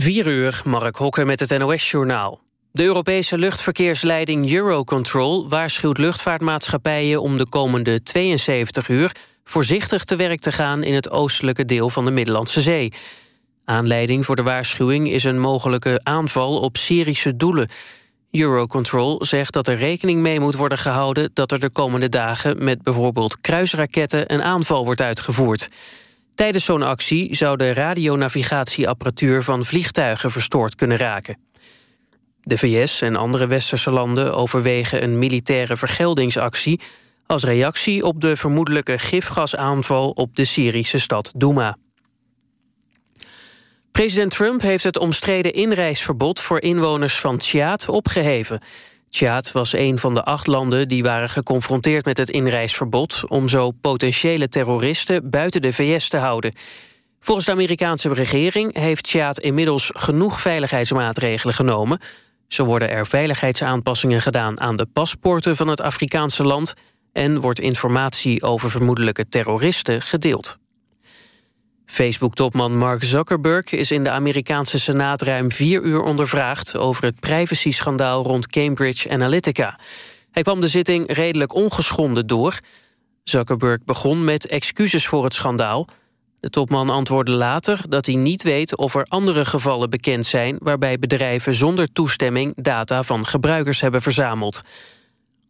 4 uur, Mark Hokker met het NOS-journaal. De Europese luchtverkeersleiding Eurocontrol waarschuwt luchtvaartmaatschappijen om de komende 72 uur voorzichtig te werk te gaan in het oostelijke deel van de Middellandse Zee. Aanleiding voor de waarschuwing is een mogelijke aanval op Syrische doelen. Eurocontrol zegt dat er rekening mee moet worden gehouden dat er de komende dagen met bijvoorbeeld kruisraketten een aanval wordt uitgevoerd. Tijdens zo'n actie zou de radionavigatieapparatuur van vliegtuigen verstoord kunnen raken. De VS en andere westerse landen overwegen een militaire vergeldingsactie... als reactie op de vermoedelijke gifgasaanval op de Syrische stad Douma. President Trump heeft het omstreden inreisverbod voor inwoners van Tjaat opgeheven. Tjaat was een van de acht landen die waren geconfronteerd met het inreisverbod... om zo potentiële terroristen buiten de VS te houden. Volgens de Amerikaanse regering heeft Tjaat inmiddels genoeg veiligheidsmaatregelen genomen. Zo worden er veiligheidsaanpassingen gedaan aan de paspoorten van het Afrikaanse land... en wordt informatie over vermoedelijke terroristen gedeeld. Facebook-topman Mark Zuckerberg is in de Amerikaanse Senaat ruim vier uur ondervraagd over het privacy-schandaal rond Cambridge Analytica. Hij kwam de zitting redelijk ongeschonden door. Zuckerberg begon met excuses voor het schandaal. De topman antwoordde later dat hij niet weet of er andere gevallen bekend zijn... waarbij bedrijven zonder toestemming data van gebruikers hebben verzameld.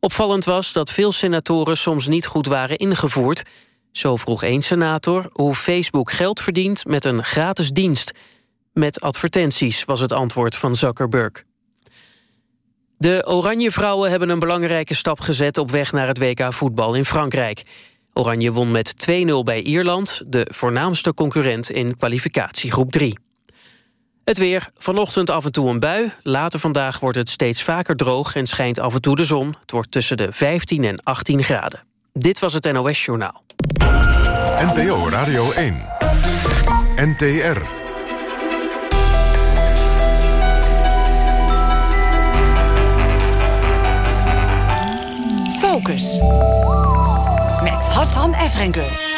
Opvallend was dat veel senatoren soms niet goed waren ingevoerd... Zo vroeg één senator hoe Facebook geld verdient met een gratis dienst. Met advertenties was het antwoord van Zuckerberg. De Oranje Vrouwen hebben een belangrijke stap gezet... op weg naar het WK voetbal in Frankrijk. Oranje won met 2-0 bij Ierland... de voornaamste concurrent in kwalificatiegroep 3. Het weer, vanochtend af en toe een bui. Later vandaag wordt het steeds vaker droog en schijnt af en toe de zon. Het wordt tussen de 15 en 18 graden. Dit was het NOS Journaal. NPO Radio 1. NTR. Focus. Met Hassan Efrengen.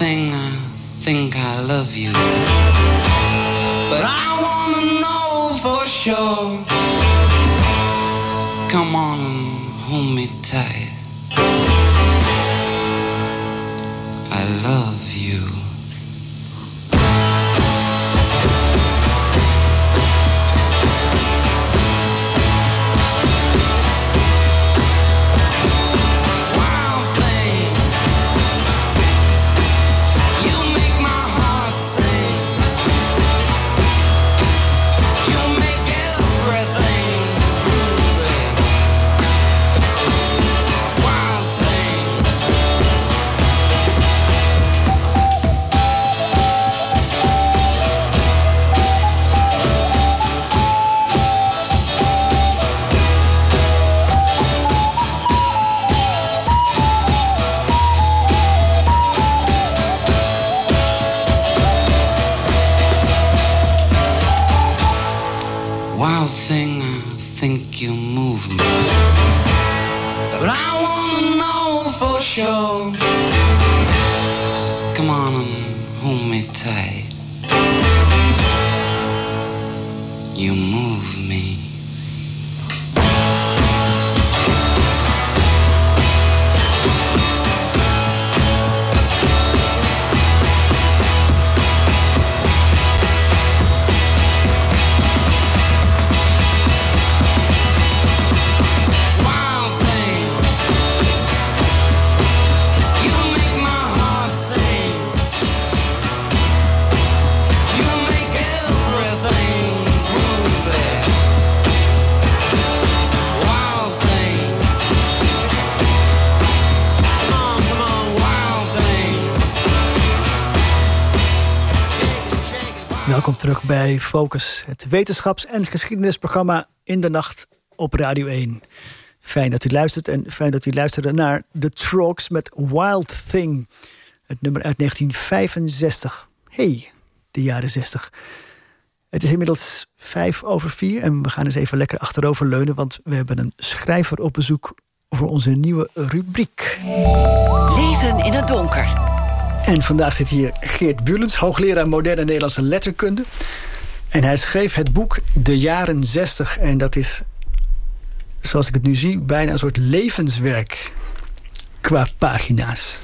Wild Welkom terug bij Focus, het wetenschaps- en geschiedenisprogramma in de nacht op Radio 1. Fijn dat u luistert en fijn dat u luisterde naar The Trogs met Wild Thing. Het nummer uit 1965. Hey, de jaren 60. Het is inmiddels vijf over vier en we gaan eens even lekker achterover leunen... want we hebben een schrijver op bezoek voor onze nieuwe rubriek. Lezen in het donker. En vandaag zit hier Geert Bulens, hoogleraar moderne Nederlandse letterkunde. En hij schreef het boek De Jaren 60. En dat is, zoals ik het nu zie, bijna een soort levenswerk qua pagina's.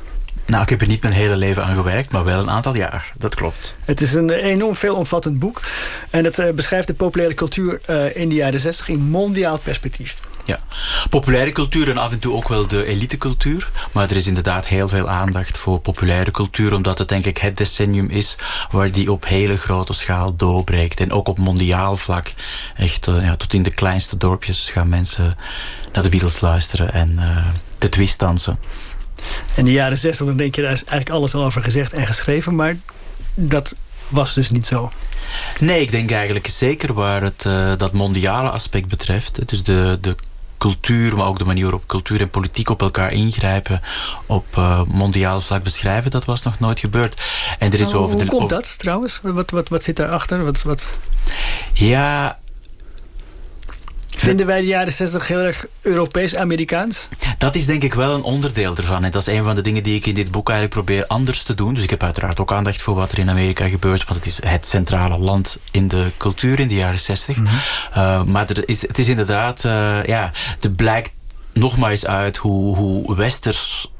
Nou, ik heb er niet mijn hele leven aan gewerkt, maar wel een aantal jaar. Dat klopt. Het is een enorm veelomvattend boek. En het uh, beschrijft de populaire cultuur uh, in de jaren 60 in mondiaal perspectief. Ja, populaire cultuur en af en toe ook wel de elitecultuur. Maar er is inderdaad heel veel aandacht voor populaire cultuur... omdat het denk ik het decennium is waar die op hele grote schaal doorbreekt. En ook op mondiaal vlak. Echt uh, ja, tot in de kleinste dorpjes gaan mensen naar de Beatles luisteren... en de twist dansen. In de jaren 60 dan denk je, daar is eigenlijk alles al over gezegd en geschreven. Maar dat was dus niet zo. Nee, ik denk eigenlijk zeker waar het uh, dat mondiale aspect betreft. Dus de, de cultuur, maar ook de manier waarop cultuur en politiek op elkaar ingrijpen, op uh, mondiaal vlak beschrijven, dat was nog nooit gebeurd. En er is nou, over hoe de, komt dat trouwens? Wat, wat, wat zit daarachter? Wat, wat... Ja, Vinden wij de jaren 60 heel erg Europees-Amerikaans? Dat is denk ik wel een onderdeel ervan. En dat is een van de dingen die ik in dit boek eigenlijk probeer anders te doen. Dus ik heb uiteraard ook aandacht voor wat er in Amerika gebeurt. Want het is het centrale land in de cultuur in de jaren 60. Mm -hmm. uh, maar er is, het is inderdaad... Uh, ja, er blijkt nog maar eens uit hoe, hoe westers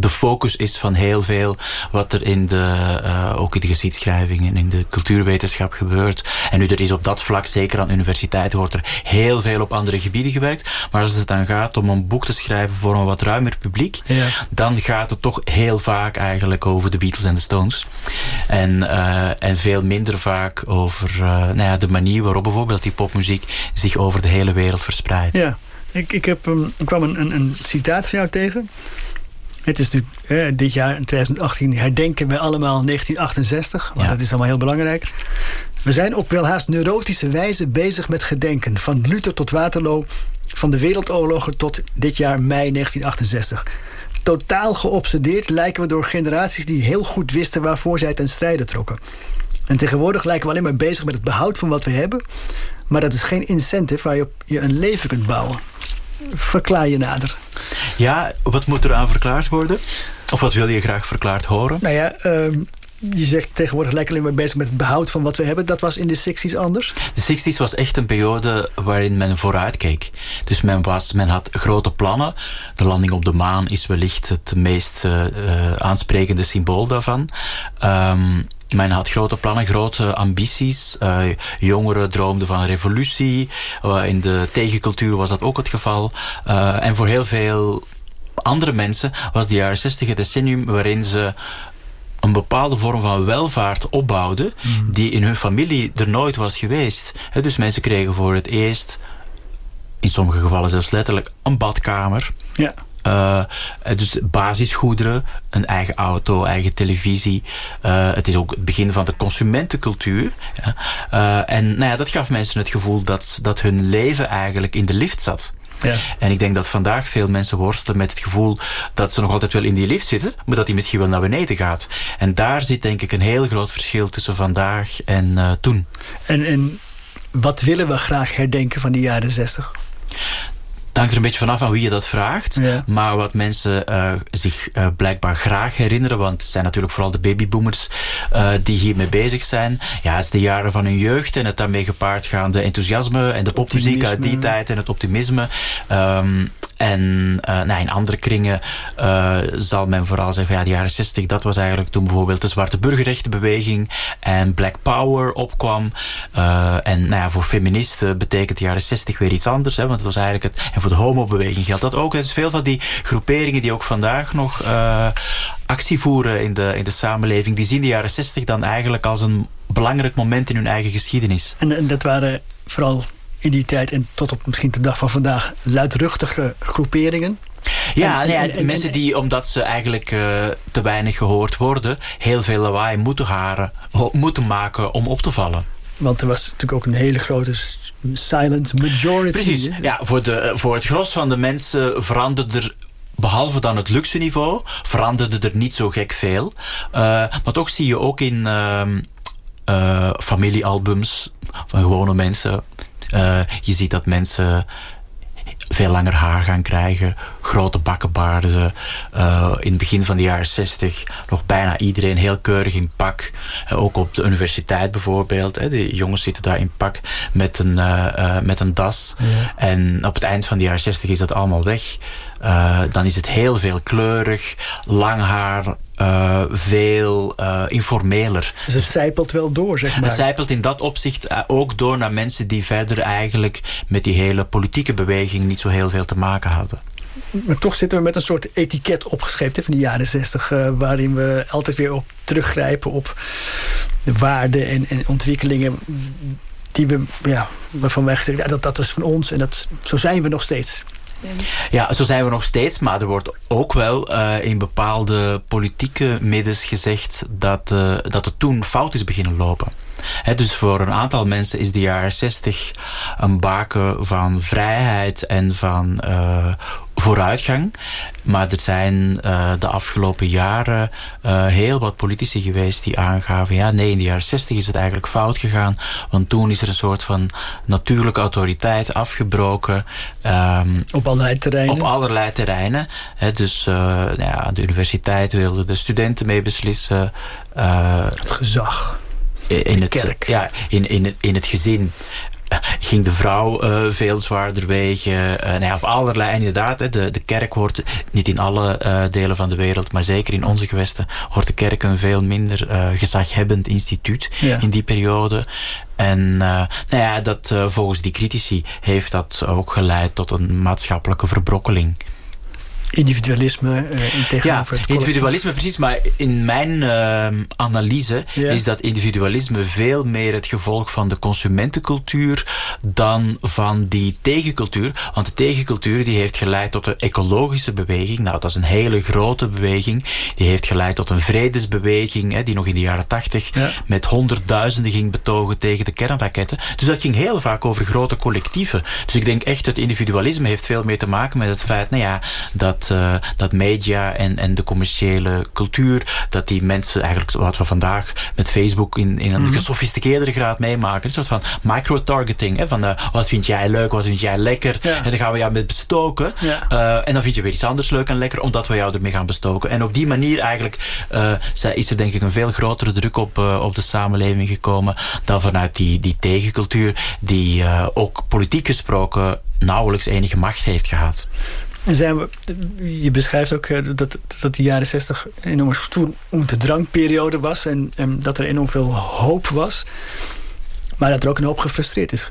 de focus is van heel veel wat er in de, uh, ook in de geschiedschrijving en in de cultuurwetenschap gebeurt. En nu er is op dat vlak, zeker aan universiteiten, wordt er heel veel op andere gebieden gewerkt. Maar als het dan gaat om een boek te schrijven voor een wat ruimer publiek, ja. dan gaat het toch heel vaak eigenlijk over de Beatles en de Stones. En, uh, en veel minder vaak over uh, nou ja, de manier waarop bijvoorbeeld die popmuziek zich over de hele wereld verspreidt. Ja, ik, ik, heb, um, ik kwam een, een, een citaat van jou tegen. Het is natuurlijk eh, dit jaar, in 2018, herdenken we allemaal 1968. Want ja. dat is allemaal heel belangrijk. We zijn op wel haast neurotische wijze bezig met gedenken. Van Luther tot Waterloo, van de wereldoorlogen tot dit jaar mei 1968. Totaal geobsedeerd lijken we door generaties die heel goed wisten waarvoor zij ten strijde trokken. En tegenwoordig lijken we alleen maar bezig met het behoud van wat we hebben. Maar dat is geen incentive waar je op je een leven kunt bouwen. Verklaar je nader. Ja, wat moet er aan verklaard worden? Of wat wil je graag verklaard horen? Nou ja, uh, je zegt tegenwoordig lekker alleen maar bezig met het behoud van wat we hebben. Dat was in de 60s anders? De 60s was echt een periode waarin men vooruit keek. Dus men, was, men had grote plannen. De landing op de maan is wellicht het meest uh, aansprekende symbool daarvan. Um, men had grote plannen, grote ambities. Uh, jongeren droomden van een revolutie. Uh, in de tegencultuur was dat ook het geval. Uh, en voor heel veel andere mensen was de jaren 60 het decennium waarin ze een bepaalde vorm van welvaart opbouwden... Mm. die in hun familie er nooit was geweest. He, dus mensen kregen voor het eerst... in sommige gevallen zelfs letterlijk een badkamer... Ja. Uh, dus basisgoederen, een eigen auto, eigen televisie. Uh, het is ook het begin van de consumentencultuur. Ja. En nou ja, dat gaf mensen het gevoel dat, dat hun leven eigenlijk in de lift zat. Ja. En ik denk dat vandaag veel mensen worstelen met het gevoel dat ze nog altijd wel in die lift zitten, maar dat die misschien wel naar beneden gaat. En daar zit denk ik een heel groot verschil tussen vandaag en toen. En, en wat willen we graag herdenken van die jaren zestig? Het hangt er een beetje vanaf aan wie je dat vraagt. Ja. Maar wat mensen uh, zich uh, blijkbaar graag herinneren... want het zijn natuurlijk vooral de babyboomers uh, die hiermee bezig zijn. Ja, het is de jaren van hun jeugd en het daarmee gepaard gaande enthousiasme... en de popmuziek uit die tijd en het optimisme. Um, en nou, in andere kringen uh, zal men vooral zeggen... Ja, de jaren 60, dat was eigenlijk toen bijvoorbeeld... de zwarte burgerrechtenbeweging en Black Power opkwam. Uh, en nou ja, voor feministen betekent de jaren 60 weer iets anders. Hè, want het was eigenlijk het, en voor de homobeweging geldt dat ook. Dus veel van die groeperingen die ook vandaag nog actie voeren in de, in de samenleving... die zien de jaren 60 dan eigenlijk als een belangrijk moment in hun eigen geschiedenis. En, en dat waren vooral in die tijd en tot op misschien de dag van vandaag luidruchtige groeperingen. Ja, en, en, en, mensen die, omdat ze eigenlijk uh, te weinig gehoord worden... heel veel lawaai moeten, haren, moeten maken om op te vallen. Want er was natuurlijk ook een hele grote silent majority. Precies. Ja, voor, de, voor het gros van de mensen veranderde er behalve dan het luxe niveau, veranderde er niet zo gek veel. Uh, maar toch zie je ook in uh, uh, familiealbums van gewone mensen... Uh, je ziet dat mensen veel langer haar gaan krijgen. Grote bakkenbaarden. Uh, in het begin van de jaren 60 nog bijna iedereen heel keurig in pak. Uh, ook op de universiteit bijvoorbeeld. Hè. De jongens zitten daar in pak met een, uh, met een das. Ja. En op het eind van de jaren 60 is dat allemaal weg. dan is het heel veel kleurig, lang haar, uh, veel uh, informeler. Dus het zijpelt wel door, zeg maar. Het zijpelt in dat opzicht uh, ook door naar mensen die verder eigenlijk met die hele politieke beweging niet zo heel veel te maken hadden. Maar toch zitten we met een soort etiket opgeschreven van de jaren zestig... waarin we altijd weer op teruggrijpen op de waarden en, en ontwikkelingen... Die we, ja, waarvan wij gezegd ja, dat, dat is van ons en dat, zo zijn we nog steeds. Ja, zo zijn we nog steeds. Maar er wordt ook wel uh, in bepaalde politieke middens gezegd... dat, uh, dat het toen fout is beginnen lopen. Dus voor een aantal mensen is de jaren 60 een baken van vrijheid en van uh, vooruitgang. Maar er zijn uh, de afgelopen jaren uh, heel wat politici geweest die aangaven... ja, nee, in de jaren 60 is het eigenlijk fout gegaan. Want toen is er een soort van natuurlijke autoriteit afgebroken. Um, op allerlei terreinen? Op allerlei terreinen. Dus uh, nou ja, de universiteit wilde de studenten mee beslissen. het gezag. In het, kerk. ja, in, in, het, in het gezin ging de vrouw uh, veel zwaarder wegen. Uh, nou ja, op allerlei, inderdaad, de, de kerk hoort niet in alle uh, delen van de wereld, maar zeker in onze gewesten hoort de kerk een veel minder gezaghebbend instituut ja. in die periode. En nou ja, dat, volgens die critici heeft dat ook geleid tot een maatschappelijke verbrokkeling individualisme uh, in tegenover ja, individualisme precies. Maar in mijn uh, analyse yeah. is dat individualisme veel meer het gevolg van de consumentencultuur dan van die tegencultuur. Want de tegencultuur die heeft geleid tot de ecologische beweging. Nou, dat is een hele grote beweging. Die heeft geleid tot een vredesbeweging hè, die nog in de jaren tachtig yeah. met honderdduizenden ging betogen tegen de kernraketten. Dus dat ging heel vaak over grote collectieven. Dus ik denk echt dat individualisme heeft veel meer te maken met het feit, nou ja, dat dat, uh, dat media en, en de commerciële cultuur, dat die mensen eigenlijk, wat we vandaag met Facebook in, in een mm -hmm. gesofisticeerdere graad meemaken, een soort van micro-targeting, van uh, wat vind jij leuk, wat vind jij lekker, ja. en dan gaan we jou met bestoken, ja. uh, en dan vind je weer iets anders leuk en lekker, omdat we jou ermee gaan bestoken. En op die manier eigenlijk is er denk ik een veel grotere druk op, op de samenleving gekomen dan vanuit die, die tegencultuur, die ook politiek gesproken nauwelijks enige macht heeft gehad. Zijn we, je beschrijft ook eh, dat, dat de jaren zestig een enorme stoer drankperiode was. En, en dat er enorm veel hoop was. Maar dat er ook een hoop gefrustreerd is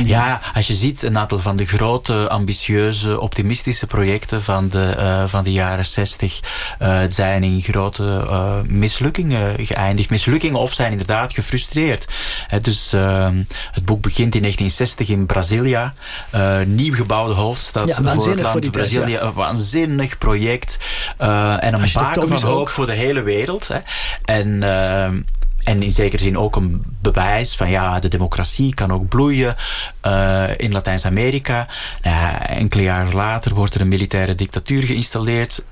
ja, als je ziet een aantal van de grote, ambitieuze, optimistische projecten van de, uh, van de jaren 60 uh, zijn in grote uh, mislukkingen geëindigd. Mislukkingen of zijn inderdaad gefrustreerd. He, dus ehm, het boek begint in 1960 in Brasilia. nieuw gebouwde hoofdstad ja, voor het land voor Brazilië. Ja. Een waanzinnig project. en een baken van hoop voor de hele wereld. En ehm, en in zekere zin ook een bewijs van ja, de democratie kan ook bloeien uh, in Latijns-Amerika. Nou, enkele jaren later wordt er een militaire dictatuur geïnstalleerd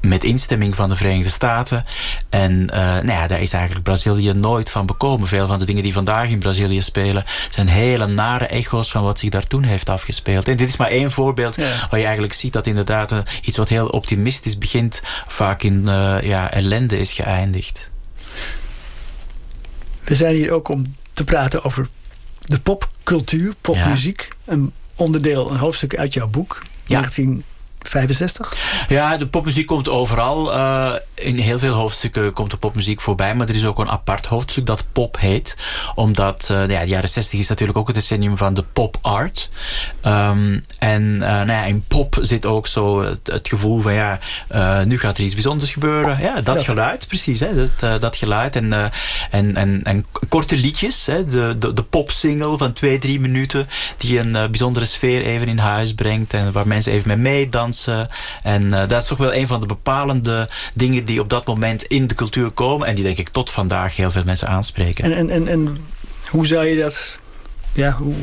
met instemming van de Verenigde Staten. En uh, nou ja, daar is eigenlijk Brazilië nooit van bekomen. Veel van de dingen die vandaag in Brazilië spelen... zijn hele nare echo's van wat zich daar toen heeft afgespeeld. En dit is maar één voorbeeld ja. waar je eigenlijk ziet... dat inderdaad uh, iets wat heel optimistisch begint... vaak in uh, ja, ellende is geëindigd. We zijn hier ook om te praten over de popcultuur, popmuziek. Ja. Een onderdeel, een hoofdstuk uit jouw boek. Ja. 19 65? Ja, de popmuziek komt overal. Uh, in heel veel hoofdstukken komt de popmuziek voorbij. Maar er is ook een apart hoofdstuk dat pop heet. Omdat uh, ja, de jaren 60 is natuurlijk ook het decennium van de pop art. Um, en uh, nou ja, in pop zit ook zo het, het gevoel van ja, nu gaat er iets bijzonders gebeuren. Ja, dat, dat. geluid, precies. Hè, dat, dat geluid. En, en, en, en korte liedjes. Hè, de, de, de popsingle van twee, drie minuten. Die een bijzondere sfeer even in huis brengt. En waar mensen even mee meedansen en uh, dat is toch wel een van de bepalende dingen die op dat moment in de cultuur komen. En die denk ik tot vandaag heel veel mensen aanspreken. En, en, en, en Hoe zou je dat ja, hoe,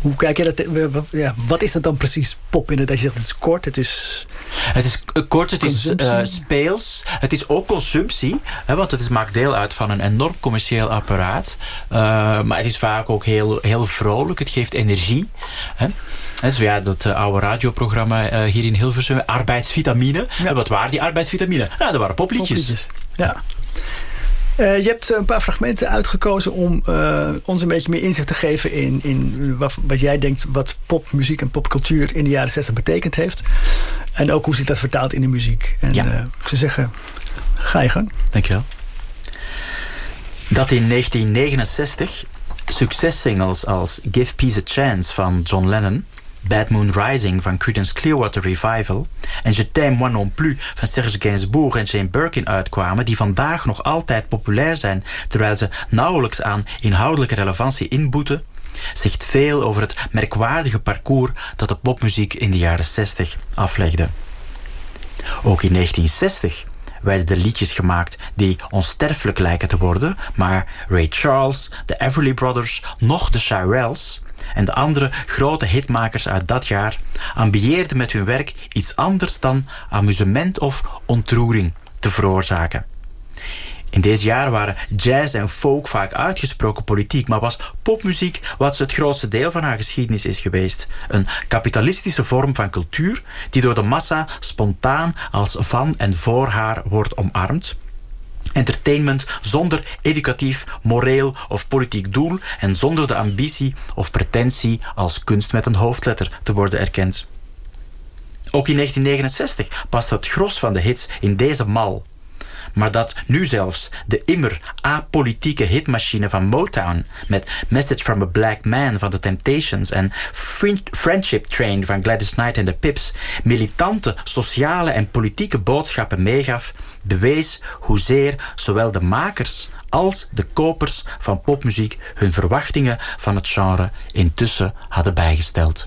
hoe, kijk je dat? Ja, wat is dat dan precies, pop in het? Als je zegt het is kort, het is... Het is kort, het is uh, speels. Het is ook consumptie. Hè, want het is, maakt deel uit van een enorm commercieel apparaat. Uh, maar het is vaak ook heel, heel vrolijk. Het geeft energie. Hè. Dus ja, dat uh, oude radioprogramma hier in Hilversum. Arbeidsvitamine. Ja. wat waren die arbeidsvitamine? Nou, dat waren popliedjes. popliedjes. Ja. Uh, je hebt een paar fragmenten uitgekozen om uh, ons een beetje meer inzicht te geven in, in wat, wat, jij denkt wat popmuziek en popcultuur in de jaren 60 betekend heeft. En ook hoe zich dat vertaalt in de muziek. En ja. uh, ik zou zeggen, ga je gang. Dankjewel. Dat in 1969 successingles als Give Peace a Chance van John Lennon Bad Moon Rising van Creedence Clearwater Revival... en Je t'aime moi non plus van Serge Gainsbourg en Jane Birkin uitkwamen... die vandaag nog altijd populair zijn... terwijl ze nauwelijks aan inhoudelijke relevantie inboeten... zegt veel over het merkwaardige parcours... dat de popmuziek in de jaren 60 aflegde. Ook in 1960 werden er liedjes gemaakt die onsterfelijk lijken te worden... maar Ray Charles, de Everly Brothers, nog de Shirelles en de andere grote hitmakers uit dat jaar ambieerden met hun werk iets anders dan amusement of ontroering te veroorzaken. In deze jaren waren jazz en folk vaak uitgesproken politiek, maar was popmuziek wat het grootste deel van haar geschiedenis is geweest. Een kapitalistische vorm van cultuur die door de massa spontaan als van en voor haar wordt omarmd Entertainment zonder educatief, moreel of politiek doel en zonder de ambitie of pretentie als kunst met een hoofdletter te worden erkend. Ook in 1969 past het gros van de hits in deze mal maar dat nu zelfs de immer apolitieke hitmachine van Motown met Message from a Black Man van The Temptations en Friendship Train van Gladys Knight en de Pips militante sociale en politieke boodschappen meegaf, bewees hoezeer zowel de makers als de kopers van popmuziek hun verwachtingen van het genre intussen hadden bijgesteld.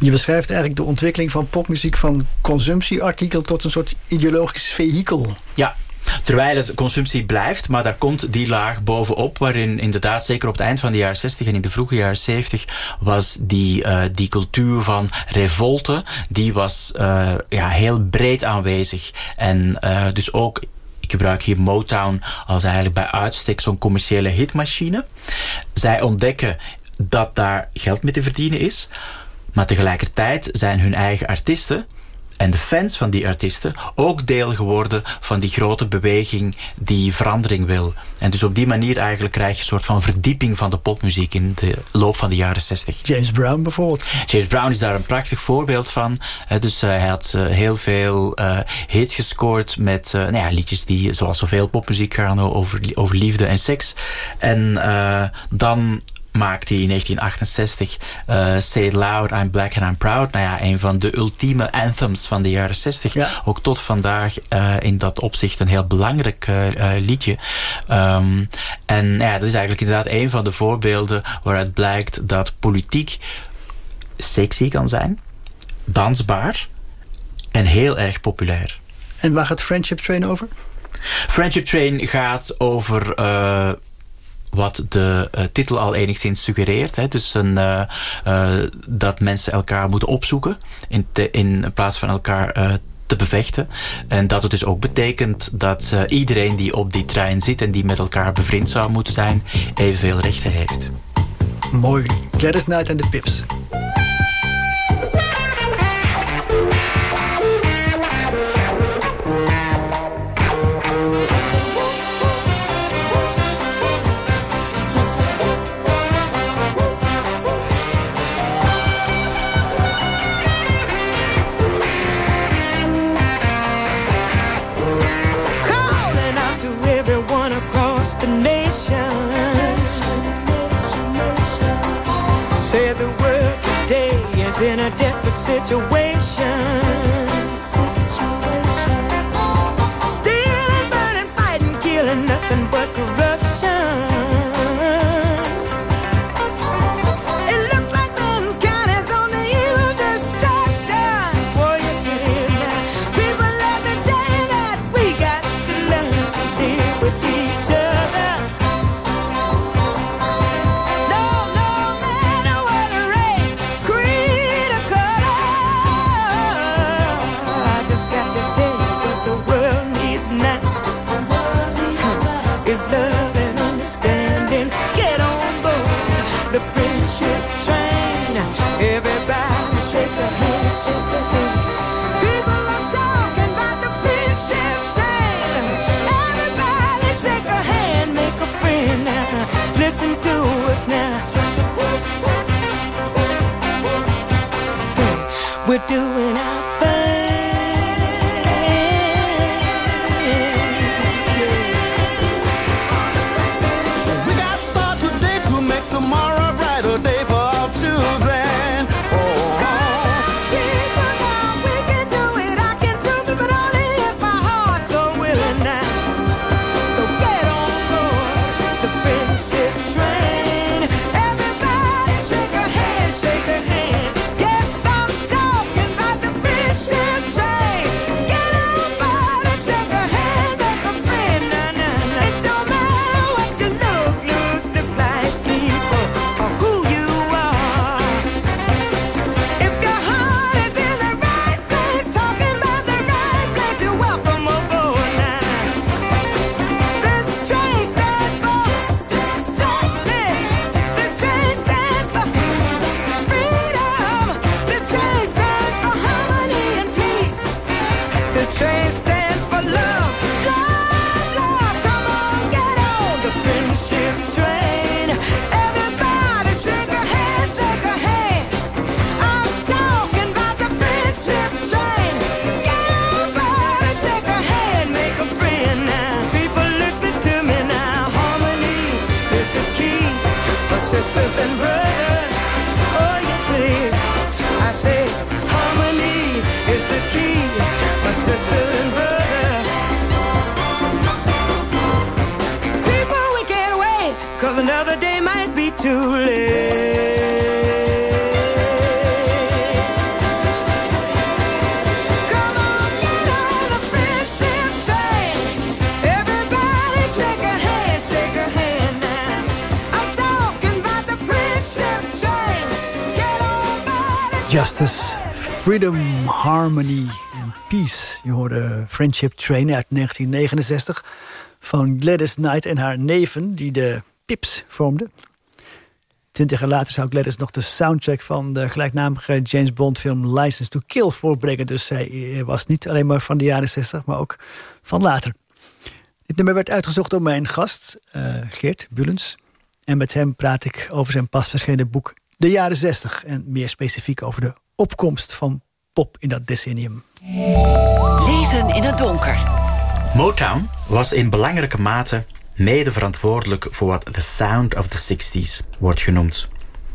Je beschrijft eigenlijk de ontwikkeling van popmuziek van consumptieartikel tot een soort ideologisch vehikel. Ja, Terwijl het consumptie blijft, maar daar komt die laag bovenop... waarin inderdaad, zeker op het eind van de jaren 60 en in de vroege jaren 70... was die, uh, die cultuur van revolte, die was uh, ja, heel breed aanwezig. En uh, dus ook ik gebruik hier Motown als eigenlijk bij uitstek zo'n commerciële hitmachine. Zij ontdekken dat daar geld mee te verdienen is. Maar tegelijkertijd zijn hun eigen artiesten en de fans van die artiesten ook deel geworden van die grote beweging die verandering wil. En dus op die manier eigenlijk krijg je een soort van verdieping van de popmuziek in de loop van de jaren 60. James Brown bijvoorbeeld. James Brown is daar een prachtig voorbeeld van. Dus hij had eh, heel veel uh, hits gescoord met nou ja, liedjes die zoals zoveel popmuziek gaan over, over liefde en seks. En dan maakte hij in 1968 uh, Say It Loud, I'm Black and I'm Proud. Nou ja, een van de ultieme anthems van de jaren 60. Ja. Ook tot vandaag uh, in dat opzicht een heel belangrijk uh, liedje. Um, en ja, dat is eigenlijk inderdaad een van de voorbeelden waaruit blijkt dat politiek sexy kan zijn, dansbaar en heel erg populair. En waar gaat Friendship Train over? Friendship Train gaat over wat de uh, titel al enigszins suggereert. Hè. Dus een, uh, uh, dat mensen elkaar moeten opzoeken in, in plaats van elkaar te bevechten. En dat het dus ook betekent dat iedereen die op die trein zit en die met elkaar bevriend zou moeten zijn, evenveel rechten heeft. Mooi. Gladys Knight en de Pips. perfect situation. Justice, Freedom, Harmony en Peace. Je hoorde Friendship Train uit 1969 van Gladys Knight en haar neven... die de Pips vormden. Twintig jaar later zou Gladys nog de soundtrack... van de gelijknamige James Bond film License to Kill voorbrengen. Dus zij was niet alleen maar van de jaren 60, maar ook van later. Dit nummer werd uitgezocht door mijn gast, eh, Geert Bulens. En met hem praat ik over zijn pas verschenen boek De jaren 60. En meer specifiek over de opkomst van pop in dat decennium. Lezen in het donker. Motown was in belangrijke mate mede verantwoordelijk voor wat The Sound of the 60s wordt genoemd.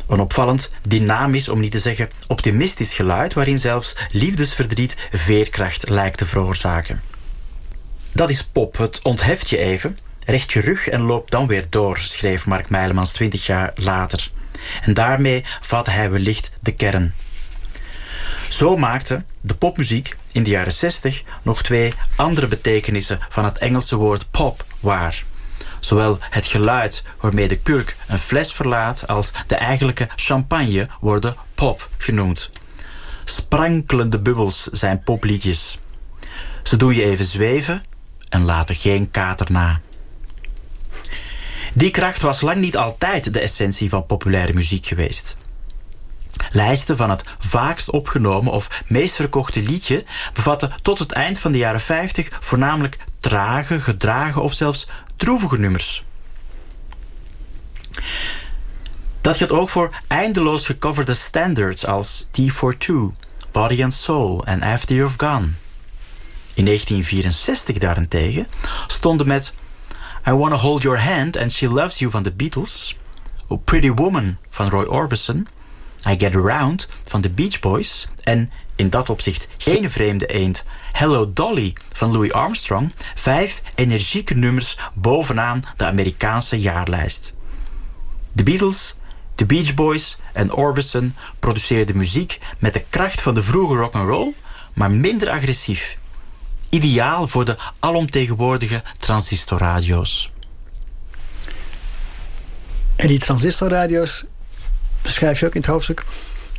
Een opvallend, dynamisch, om niet te zeggen optimistisch geluid... waarin zelfs liefdesverdriet veerkracht lijkt te veroorzaken. Dat is pop, het ontheft je even, recht je rug en loopt dan weer door... schreef Mark Meilemans twintig jaar later. En daarmee vatte hij wellicht de kern. Zo maakte de popmuziek in de jaren 60 nog twee andere betekenissen van het Engelse woord pop waar. Zowel het geluid waarmee de kurk een fles verlaat als de eigenlijke champagne worden pop genoemd. Sprankelende bubbels zijn popliedjes. Ze doen je even zweven en laten geen kater na. Die kracht was lang niet altijd de essentie van populaire muziek geweest. Lijsten van het vaakst opgenomen of meest verkochte liedje bevatten tot het eind van de jaren 50 voornamelijk trage, gedragen of zelfs droevige nummers. Dat geldt ook voor eindeloos gecoverde standards als T42, Body and Soul en After You've Gone. In 1964 daarentegen stonden met I Wanna Hold Your Hand and She Loves You van de Beatles, Pretty Woman van Roy Orbison, I Get Around van de Beach Boys en in dat opzicht geen vreemde eend Hello Dolly van Louis Armstrong vijf energieke nummers bovenaan de Amerikaanse jaarlijst. De Beatles, de Beach Boys en Orbison produceerden muziek met de kracht van de vroege rock'n'roll, maar minder agressief. Ideaal voor de alomtegenwoordige transistorradio's. En die transistorradio's, beschrijf je ook in het hoofdstuk...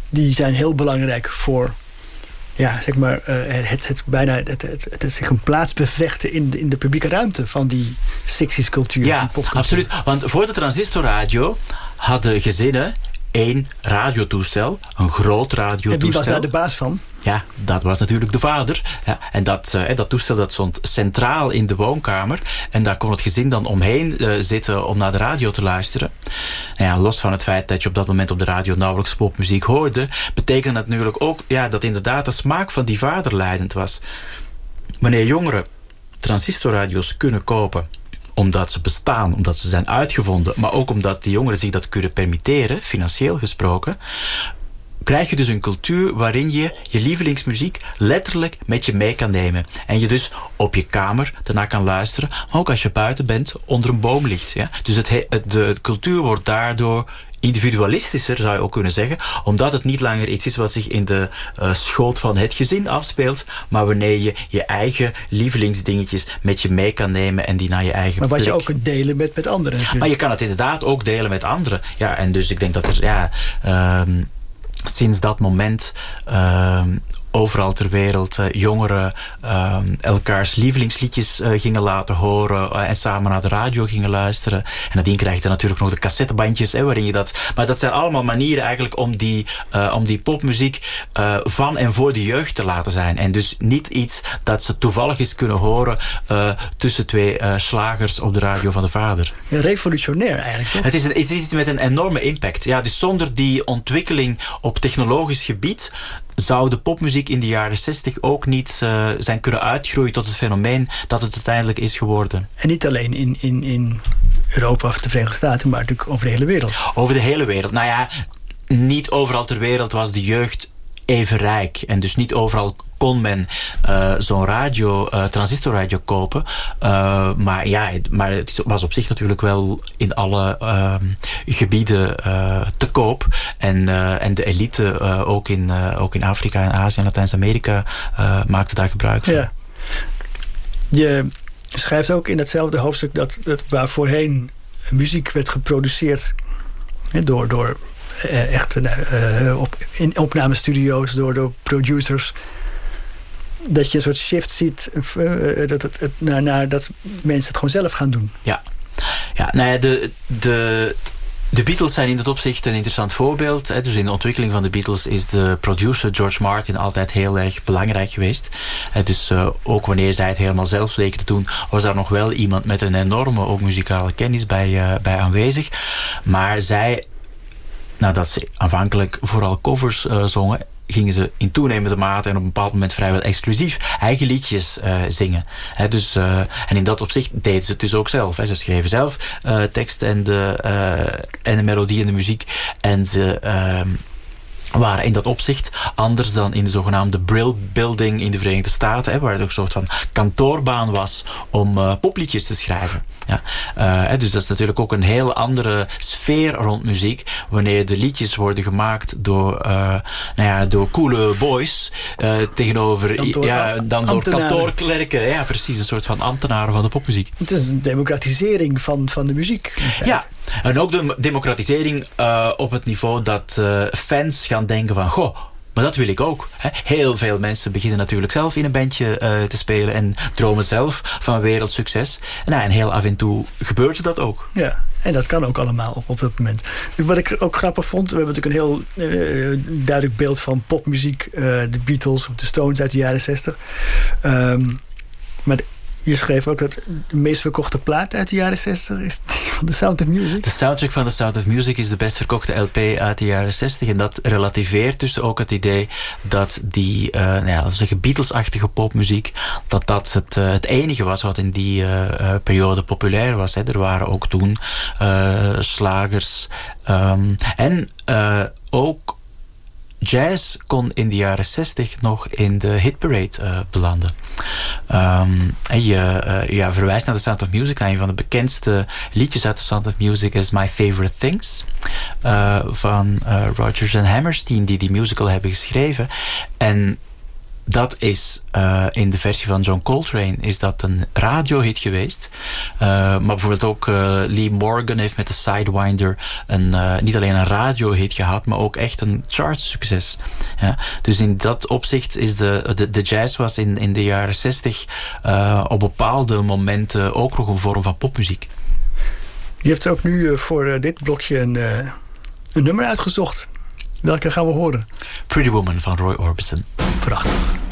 die zijn heel belangrijk voor ja, zeg maar, uh, het, het, bijna het, het, het, zich een plaats bevechten in de, in de publieke ruimte van die 60s cultuur. Ja, absoluut. Want voor de transistorradio hadden gezinnen één radiotoestel, een groot radiotoestel. En wie was daar de baas van? Ja, dat was natuurlijk de vader. Ja, en dat, eh, dat toestel dat stond centraal in de woonkamer. En daar kon het gezin dan omheen eh, zitten om naar de radio te luisteren. Nou ja, los van het feit dat je op dat moment op de radio nauwelijks popmuziek hoorde... betekende dat natuurlijk ook ja, dat inderdaad de smaak van die vader leidend was. Wanneer jongeren transistorradio's kunnen kopen omdat ze bestaan, omdat ze zijn uitgevonden... maar ook omdat die jongeren zich dat kunnen permitteren, financieel gesproken krijg je dus een cultuur waarin je je lievelingsmuziek letterlijk met je mee kan nemen. En je dus op je kamer daarna kan luisteren, maar ook als je buiten bent, onder een boom ligt. Ja? Dus het, he- het- de cultuur wordt daardoor individualistischer, zou je ook kunnen zeggen. Omdat het niet langer iets is wat zich in de eh, schoot van het gezin afspeelt. Maar wanneer je je eigen lievelingsdingetjes met je mee kan nemen en die naar je eigen Maar wat je ook kunt delen met, met anderen natuurlijk. maar je kan het inderdaad ook delen met anderen. Ja, en dus ik denk dat er ja, ehm, sinds dat moment ehm, overal ter wereld eh, jongeren ehm, elkaars lievelingsliedjes eh, gingen laten horen eh, en samen naar de radio gingen luisteren. En nadien krijg je natuurlijk nog de cassettebandjes hè, waarin je dat... Maar dat zijn allemaal manieren eigenlijk om die, om die popmuziek van en voor de jeugd te laten zijn. En dus niet iets dat ze toevallig eens kunnen horen tussen twee slagers op de radio van de vader. Revolutionair eigenlijk, toch? Het is, een, het is iets met een enorme impact. Ja, dus zonder die ontwikkeling op technologisch gebied zou de popmuziek in de jaren 60 ook niet eh, zijn kunnen uitgroeien tot het fenomeen dat het uiteindelijk is geworden. En niet alleen in, in, in Europa of de Verenigde Staten, maar natuurlijk over de hele wereld. Over de hele wereld. Nou ja, niet overal ter wereld was de jeugd even rijk. En dus niet overal kon men eh, zo'n radio, eh, transistorradio kopen. Eh, maar ja, maar het was op zich natuurlijk wel in alle ehm, gebieden te koop. En, en de elite, ook, in, ook in Afrika en Azië en Latijns-Amerika, maakte daar gebruik van. Ja. Je schrijft ook in datzelfde hoofdstuk dat, dat waar voorheen muziek werd geproduceerd door, door echt eh, eh, op, in opnamestudio's, door, door producers. Dat je een soort shift ziet eh, eh, dat het, het, naar, naar dat mensen het gewoon zelf gaan doen. Ja, ja nou ja, de, de, de Beatles zijn in dat opzicht een interessant voorbeeld. Hè. Dus in de ontwikkeling van de Beatles is de producer George Martin altijd heel erg belangrijk geweest. Hè, dus eh, ook wanneer zij het helemaal zelf leken te doen, was daar nog wel iemand met een enorme ook muzikale kennis bij, eh, bij aanwezig. Maar zij, nadat ze aanvankelijk vooral covers eh, zongen, gingen ze in toenemende mate en op een bepaald moment vrijwel exclusief eigen liedjes eh, zingen. Dus, eh, en in dat opzicht deden ze het dus ook zelf. Ze schreven zelf eh tekst en de, en de melodie en de muziek. En ze ehm, waren in dat opzicht anders dan in de zogenaamde Brill Building in de Verenigde Staten, waar het ook een soort van kantoorbaan was om popliedjes te schrijven. Ja. Eh, dus dat is natuurlijk ook een heel andere sfeer rond muziek, wanneer de liedjes worden gemaakt door, eh, nou ja, door coole boys eh, tegenover Dan door ja, dan door kantoorklerken. Ja, precies, een soort van ambtenaren van de popmuziek. Het is een democratisering van, van de muziek. Ja, en ook de democratisering op het niveau dat fans gaan denken van... Goh, maar dat wil ik ook. Hè. Heel veel mensen beginnen natuurlijk zelf in een bandje eh, te spelen... en dromen zelf van wereldsucces. Nou, en heel af en toe gebeurt dat ook. Ja, en dat kan ook allemaal op, op dat moment. Wat ik ook grappig vond, we hebben natuurlijk een heel eh, duidelijk beeld van popmuziek. eh, de Beatles of de Stones uit de jaren zestig. Ehm, maar je schreef ook dat de meest verkochte plaat uit de jaren zestig is die van The Sound of Music. De soundtrack van The Sound of Music is de best verkochte LP uit de jaren 60. En dat relativeert dus ook het idee dat die, eh nou ja, Beatles-achtige popmuziek, dat dat het, eh, het enige was wat in die eh, periode populair was. Hè. Er waren ook toen slagers ehm, en ook jazz kon in de jaren 60 nog in de hitparade eh belanden. Ehm, je eh, ja, verwijst naar The Sound of Music. Een van de bekendste liedjes uit The Sound of Music is My Favorite Things. eh, van Rodgers en Hammerstein, die die musical hebben geschreven. En dat is eh, in de versie van John Coltrane is dat een radiohit geweest. Eh, maar bijvoorbeeld ook eh, Lee Morgan heeft met de Sidewinder een, niet alleen een radiohit gehad, maar ook echt een chartsucces. Ja, dus in dat opzicht is de, de, jazz was in, in de jaren 60 eh, op bepaalde momenten ook nog een vorm van popmuziek. Je hebt ook nu voor dit blokje een, een nummer uitgezocht. Welke gaan we horen? Pretty Woman van Roy Orbison. Prachtig.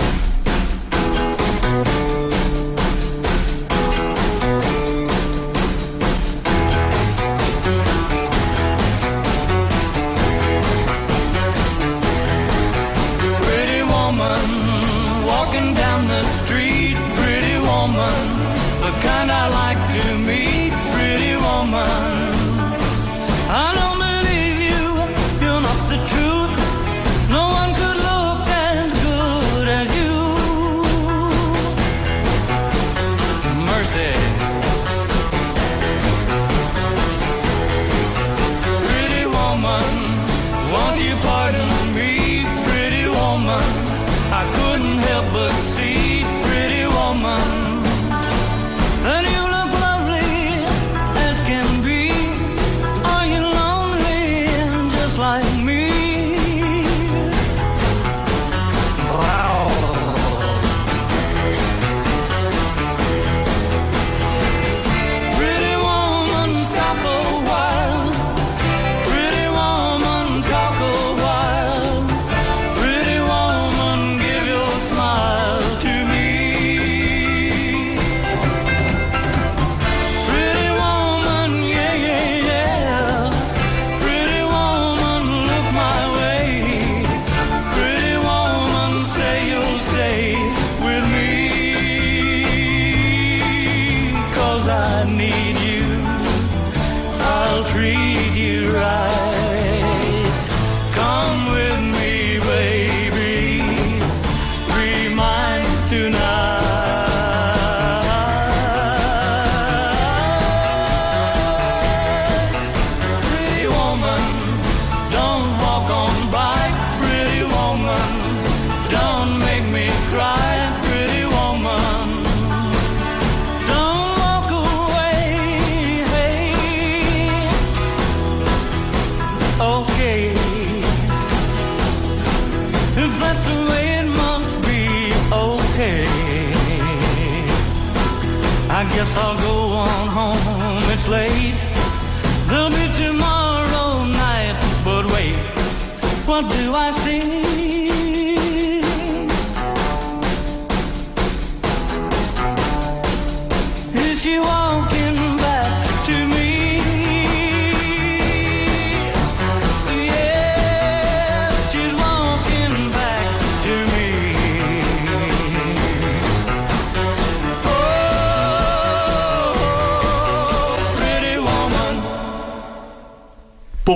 I need you.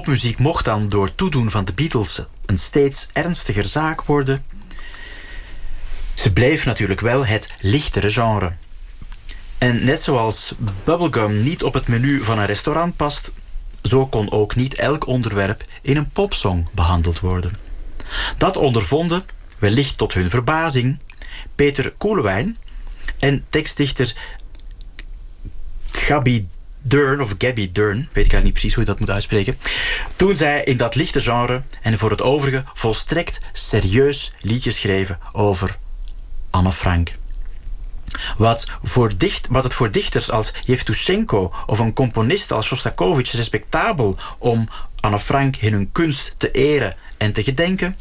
Popmuziek mocht dan door toedoen van de Beatles een steeds ernstiger zaak worden. Ze bleef natuurlijk wel het lichtere genre. En net zoals bubblegum niet op het menu van een restaurant past, zo kon ook niet elk onderwerp in een popsong behandeld worden. Dat ondervonden, wellicht tot hun verbazing, Peter Koelewijn en tekstdichter Gabby Dern, of Gabby Dern, weet ik eigenlijk niet precies hoe je dat moet uitspreken. Toen zij in dat lichte genre en voor het overige volstrekt serieus liedje schreven over Anne Frank. Wat, voor dicht, wat het voor dichters als Jevtushenko of een componist als Shostakovich respectabel om Anne Frank in hun kunst te eren en te gedenken,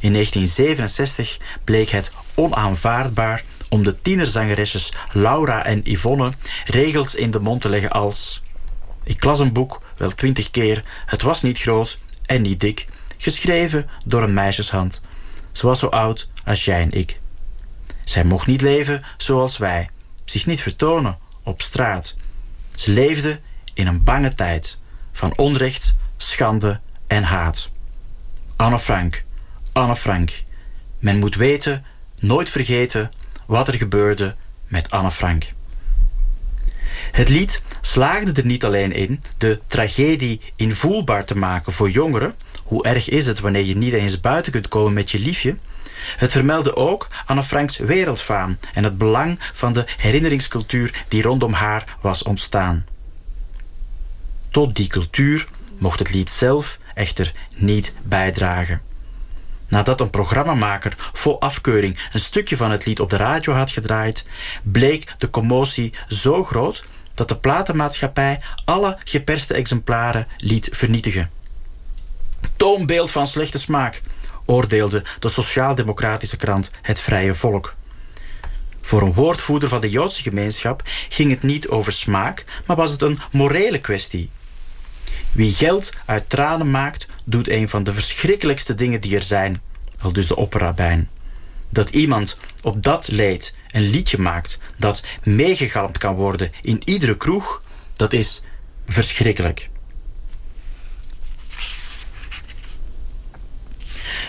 in 1967 bleek het onaanvaardbaar om de tienerzangeresses Laura en Yvonne regels in de mond te leggen als Ik las een boek, wel twintig keer, het was niet groot en niet dik, geschreven door een meisjeshand. Ze was zo oud als jij en ik. Zij mocht niet leven zoals wij, zich niet vertonen op straat. Ze leefde in een bange tijd van onrecht, schande en haat. Anne Frank, Anne Frank. Men moet weten, nooit vergeten wat er gebeurde met Anne Frank. Het lied slaagde er niet alleen in de tragedie invoelbaar te maken voor jongeren. Hoe erg is het wanneer je niet eens buiten kunt komen met je liefje? Het vermeldde ook Anne Franks wereldfaam en het belang van de herinneringscultuur die rondom haar was ontstaan. Tot die cultuur mocht het lied zelf echter niet bijdragen. Nadat een programmamaker vol afkeuring een stukje van het lied op de radio had gedraaid, bleek de commotie zo groot dat de platenmaatschappij alle geperste exemplaren liet vernietigen. Toonbeeld van slechte smaak, oordeelde de sociaal-democratische krant Het Vrije Volk. Voor een woordvoerder van de Joodse gemeenschap ging het niet over smaak, maar was het een morele kwestie. Wie geld uit tranen maakt, doet een van de verschrikkelijkste dingen die er zijn, al dus de opperrabijn. Dat iemand op dat leed een liedje maakt dat meegegalmd kan worden in iedere kroeg, dat is verschrikkelijk.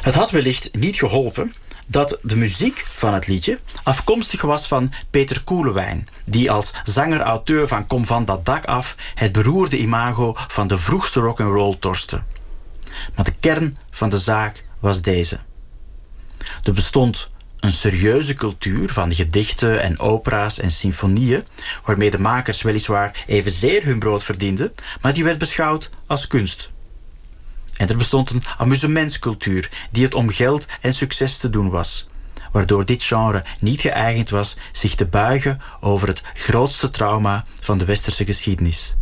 Het had wellicht niet geholpen dat de muziek van het liedje afkomstig was van Peter Koelewijn, die als zanger-auteur van Kom van dat dak af het beroerde imago van de vroegste rock'n'roll torste. Maar de kern van de zaak was deze. Er bestond een serieuze cultuur van gedichten en opera's en symfonieën, waarmee de makers weliswaar evenzeer hun brood verdienden, maar die werd beschouwd als kunst. En er bestond een amusementscultuur die het om geld en succes te doen was, waardoor dit genre niet geëigend was zich te buigen over het grootste trauma van de westerse geschiedenis.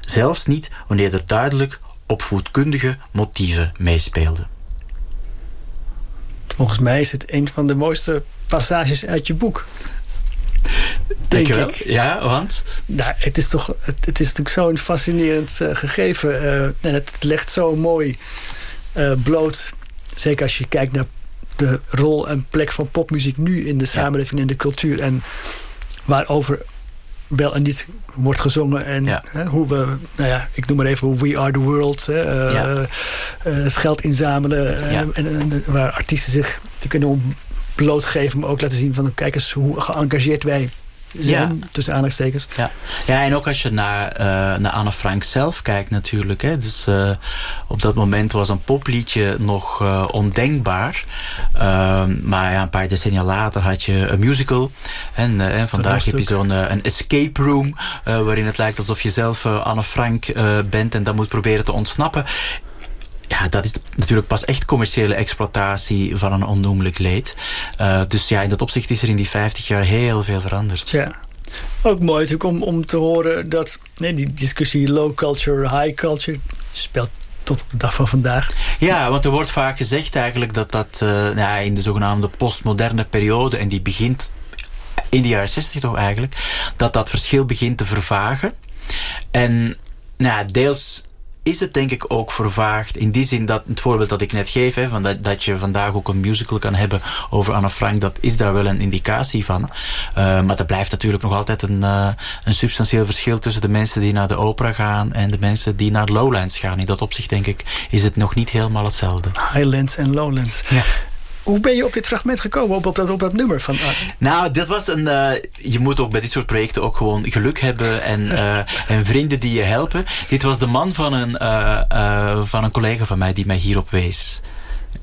Zelfs niet wanneer er duidelijk opvoedkundige motieven meespeelden. Volgens mij is het een van de mooiste passages uit je boek. Denk ik. Ja, want? Nou, het is toch het, het is natuurlijk zo'n fascinerend eh, gegeven. eh, en het legt zo mooi eh, bloot. Zeker als je kijkt naar de rol en plek van popmuziek nu in de samenleving en de cultuur. En waarover wel en niet wordt gezongen. En Ja. hè, hoe we, nou ja, ik noem maar even hoe We Are the World. Hè, Ja. het geld inzamelen. en, en waar artiesten zich te kunnen blootgeven. Maar ook laten zien van kijk eens hoe geëngageerd wij zijn. Tussen aanhalingstekens. Ja. ja, en ook als je naar, eh, naar Anne Frank zelf kijkt natuurlijk. Hè. Dus eh, op dat moment was een popliedje nog eh, ondenkbaar. Ehm, maar ja, een paar decennia later had je een musical. En, en vandaag heb je zo'n een escape room... waarin het lijkt alsof je zelf Anne Frank bent... en dan moet proberen te ontsnappen. Ja, dat is natuurlijk pas echt commerciële exploitatie van een onnoemelijk leed. Eh, dus ja, in dat opzicht is er in die 50 jaar heel veel veranderd. Ja. Ook mooi natuurlijk om, om te horen dat nee, die discussie low culture, high culture speelt tot op de dag van vandaag. Ja, want er wordt vaak gezegd eigenlijk dat dat nou ja, in de zogenaamde postmoderne periode, en die begint in de jaren 60 toch eigenlijk, dat dat verschil begint te vervagen. En nou ja, deels is het denk ik ook vervaagd in die zin dat het voorbeeld dat ik net geef, hè, van dat, dat je vandaag ook een musical kan hebben over Anne Frank, dat is daar wel een indicatie van. Eh, maar er blijft natuurlijk nog altijd een, eh, een substantieel verschil tussen de mensen die naar de opera gaan en de mensen die naar Lowlands gaan. In dat opzicht denk ik is het nog niet helemaal hetzelfde. Highlands en lowlands. Ja. Hoe ben je op dit fragment gekomen, op, op, dat, op dat nummer van Nou, dit was een. eh, je moet ook bij dit soort projecten ook gewoon geluk hebben en, eh, en vrienden die je helpen. Dit was de man van een, eh, van een collega van mij die mij hierop wees.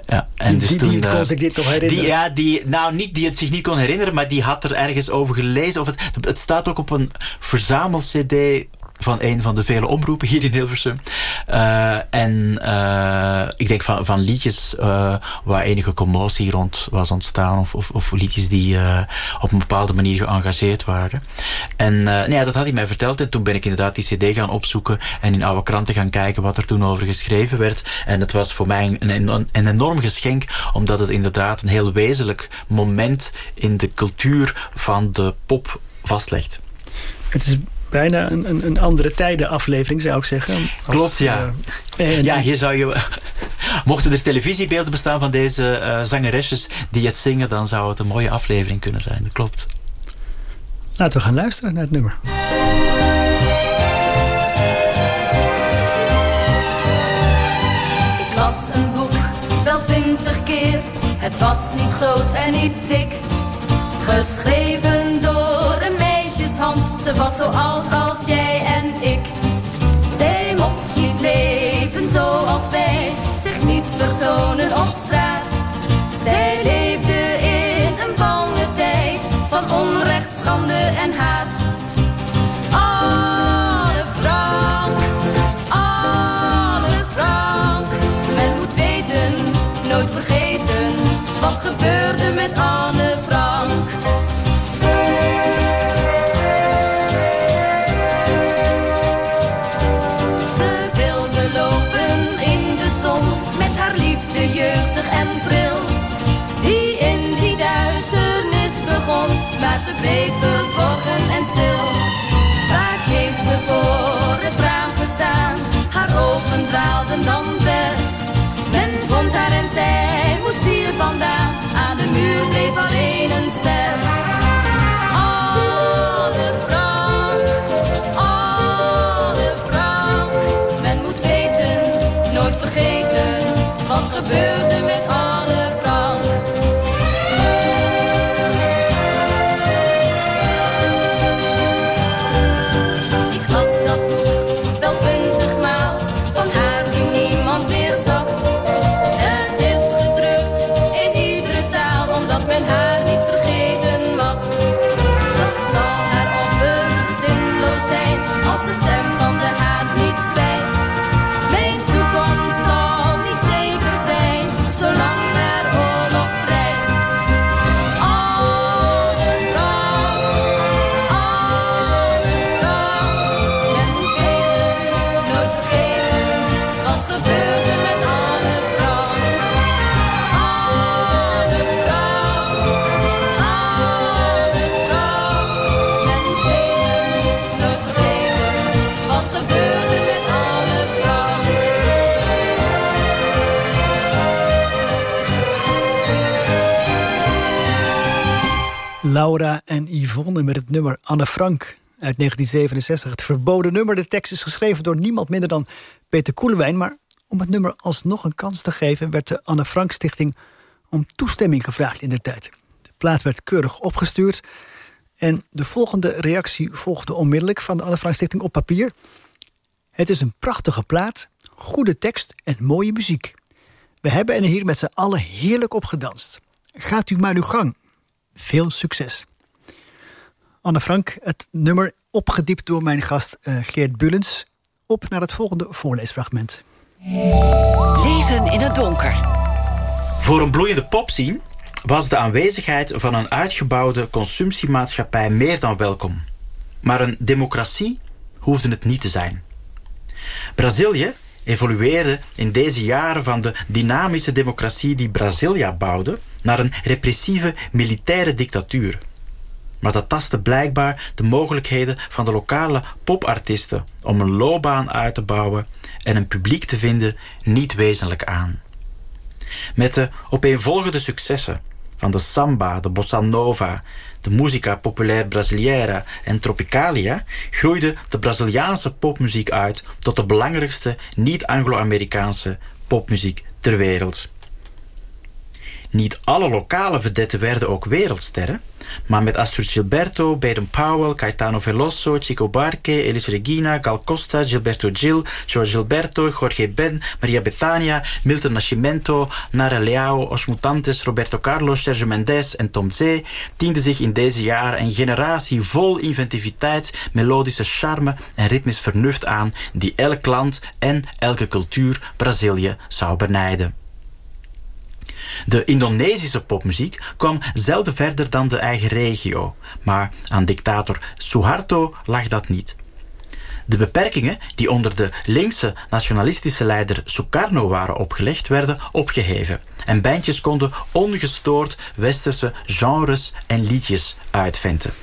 Ja, en Die- dus die- toen, die kon zich dit nog herinneren? Die, ja, die, nou, niet die het zich niet kon herinneren, maar die had er ergens over gelezen. Of het, het staat ook op een verzamel-cd van een van de vele omroepen hier in Hilversum. Eh, en eh, ik denk van, van liedjes eh, waar enige commotie rond was ontstaan. Of, of, of liedjes die op een bepaalde manier geëngageerd waren. En nou dat had hij mij verteld. En toen ben ik inderdaad die cd gaan opzoeken. En in oude kranten gaan kijken wat er toen over geschreven werd. En het was voor mij een, een, een enorm geschenk. Omdat het inderdaad een heel wezenlijk moment in de cultuur van de pop vastlegt. Het is bijna een, een, een andere tijden aflevering, zou ik zeggen. Als, Klopt, ja. eh, en- ja, hier zou je... Mochten er televisiebeelden bestaan van deze eh, zangeresjes die het zingen... dan zou het een mooie aflevering kunnen zijn. Dat klopt. Laten we gaan luisteren naar het nummer. Ik las een boek, wel twintig keer. Het was niet groot en niet dik. Geschreven. Ze was zo oud als jij en ik. Zij mocht niet leven zoals wij. Zich niet vertonen op straat. Zij leefde in een bange tijd. Van onrecht, schande en haat. Anne Frank, Anne Frank. Men moet weten, nooit vergeten, wat gebeurde met Anne en stil. Vaak heeft ze voor het raam gestaan, haar ogen dwaalden dan ver. Men vond haar en zij moest hier vandaan, aan de muur bleef alleen een ster. Anne Frank, Anne Frank, men moet weten, nooit vergeten, wat gebeurde met En Yvonne met het nummer Anne Frank uit 1967. Het verboden nummer. De tekst is geschreven door niemand minder dan Peter Koelewijn. Maar om het nummer alsnog een kans te geven... werd de Anne Frank Stichting om toestemming gevraagd in de tijd. De plaat werd keurig opgestuurd. En de volgende reactie volgde onmiddellijk van de Anne Frank Stichting op papier. Het is een prachtige plaat, goede tekst en mooie muziek. We hebben er hier met z'n allen heerlijk op gedanst. Gaat u maar uw gang. Veel succes. Anne Frank, het nummer opgediept door mijn gast eh, Geert Bullens. Op naar het volgende voorleesfragment. Lezen in het donker. Voor een bloeiende popscene was de aanwezigheid van een uitgebouwde consumptiemaatschappij meer dan welkom. Maar een democratie hoefde het niet te zijn. Brazilië evolueerde in deze jaren van de dynamische democratie die Brasilia bouwde naar een repressieve militaire dictatuur. Maar dat tastte blijkbaar de mogelijkheden van de lokale popartiesten om een loopbaan uit te bouwen en een publiek te vinden niet wezenlijk aan. Met de opeenvolgende successen van de samba, de bossa nova, de musica populaire brasileira en tropicalia groeide de Braziliaanse popmuziek uit tot de belangrijkste niet-Anglo-Amerikaanse popmuziek ter wereld. Niet alle lokale vedetten werden ook wereldsterren, maar met Astrid Gilberto, Baden Powell, Caetano Veloso, Chico Barque, Elis Regina, Gal Costa, Gilberto Gil, Jorge Gilberto, Jorge Ben, Maria Bethania, Milton Nascimento, Nara Leao, Os Mutantes, Roberto Carlos, Sergio Mendes en Tom Zee diende zich in deze jaren een generatie vol inventiviteit, melodische charme en ritmisch vernuft aan die elk land en elke cultuur Brazilië zou benijden. De Indonesische popmuziek kwam zelden verder dan de eigen regio, maar aan dictator Suharto lag dat niet. De beperkingen die onder de linkse nationalistische leider Sukarno waren opgelegd, werden opgeheven. En bandjes konden ongestoord westerse genres en liedjes uitventen.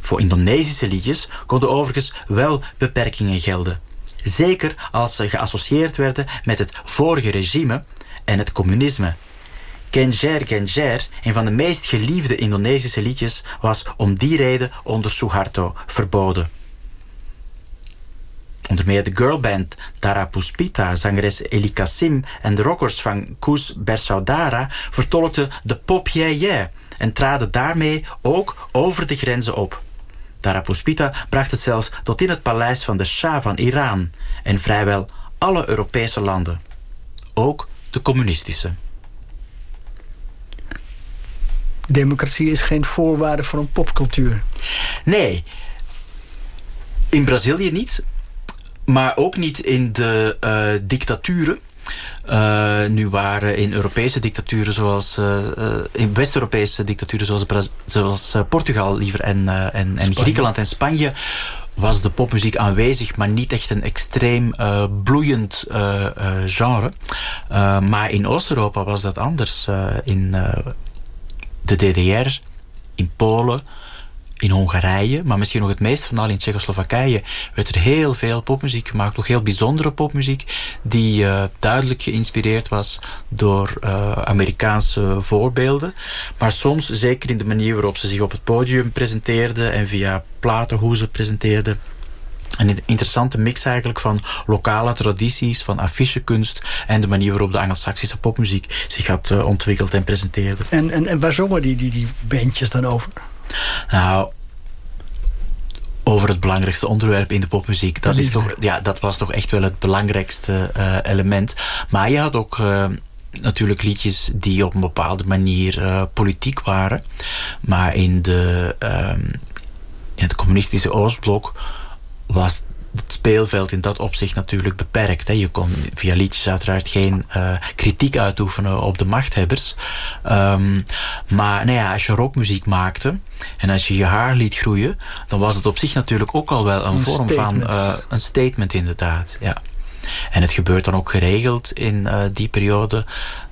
Voor Indonesische liedjes konden overigens wel beperkingen gelden. Zeker als ze geassocieerd werden met het vorige regime en het communisme. Genjer Genjer, een van de meest geliefde Indonesische liedjes, was om die reden onder Suharto verboden. Onder meer de girlband Tara Puspita, zangeres Eli Kassim en de rockers van Koes Bersaudara vertolkten de pop yeah yeah en traden daarmee ook over de grenzen op. Tara Puspita bracht het zelfs tot in het paleis van de Shah van Iran en vrijwel alle Europese landen. Ook de communistische. Democratie is geen voorwaarde voor een popcultuur. Nee, in Brazilië niet, maar ook niet in de eh, dictaturen. Eh, nu waren in Europese dictaturen zoals eh, in West-Europese dictaturen zoals, Braz- zoals Portugal liever en, en, en Griekenland en Spanje was de popmuziek aanwezig, maar niet echt een extreem eh, bloeiend eh, eh, genre. Maar in Oost-Europa was dat anders. In de DDR, in Polen, in Hongarije, maar misschien nog het meest van al in Tsjechoslowakije, werd er heel veel popmuziek gemaakt. Nog heel bijzondere popmuziek, die eh, duidelijk geïnspireerd was door eh, Amerikaanse voorbeelden. Maar soms, zeker in de manier waarop ze zich op het podium presenteerden en via platen hoe ze presenteerden, een interessante mix eigenlijk van lokale tradities, van affichekunst en de manier waarop de Anglo-Saxische popmuziek zich had eh, ontwikkeld en presenteerde. En, en, en waar zongen die, die, die bandjes dan over? Nou, over het belangrijkste onderwerp in de popmuziek. Dat, is toch, ja, dat was toch echt wel het belangrijkste eh, element. Maar je had ook eh, natuurlijk liedjes die op een bepaalde manier eh, politiek waren. Maar in de, ehm, in het communistische Oostblok was het speelveld in dat opzicht natuurlijk beperkt. Hè. Je kon via liedjes uiteraard geen eh, kritiek uitoefenen op de machthebbers. Ehm, maar nou ja, als je rockmuziek maakte en als je je haar liet groeien, dan was het op zich natuurlijk ook al wel een, Een vorm statement. van eh, een statement inderdaad. Ja. En het gebeurt dan ook geregeld in eh, die periode